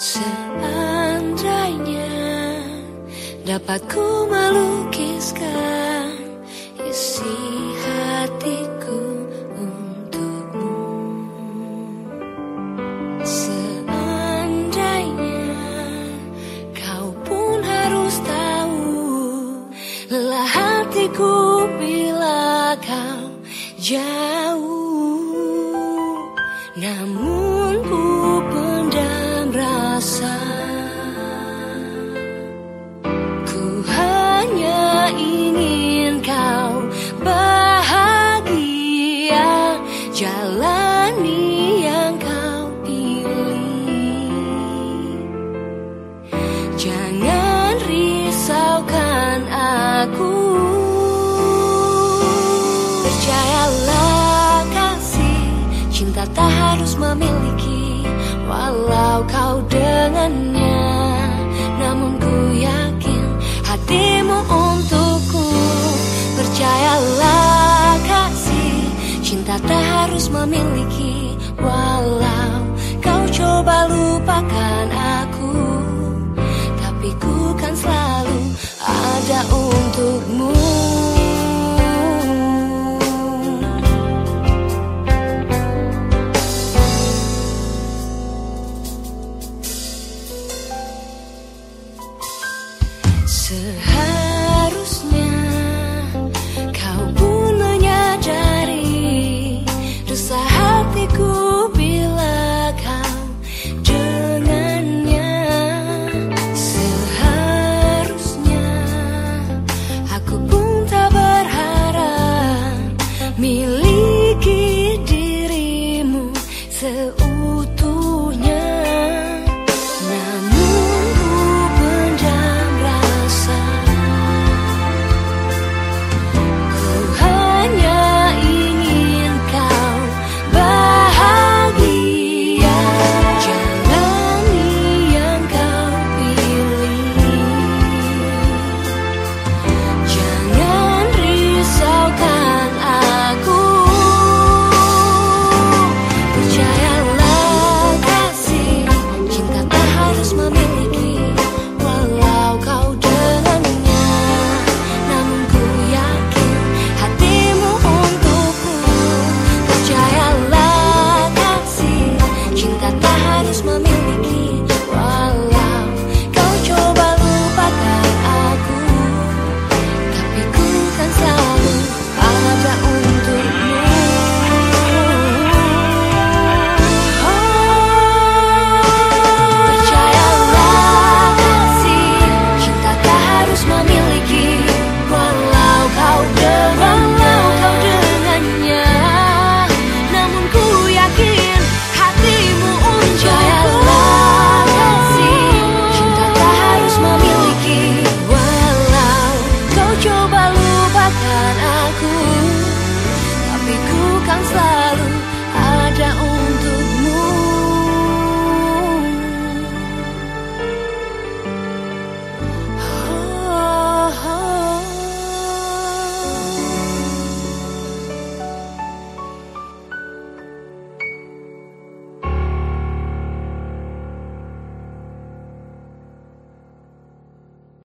Seandainya dapat ku melukiskan isi hatiku untukmu. Seandainya kau pun harus tahu lelah hatiku bila kau jauh. Namun ku pendam rasa Ku hanya ingin kau bahagia Jalani yang kau pilih. Jangan risaukan aku. Percayalah kasih Cinta tak harus memiliki Walau kau dengannya Namun ku yakin hatimu untukku. Percayalah kasih Cinta tak harus memiliki. Walau kau coba lupakan Seharusnya kau pun menyadari resah hatiku bila kau dengannya. Seharusnya aku pun tak berharap miliki dirimu seumur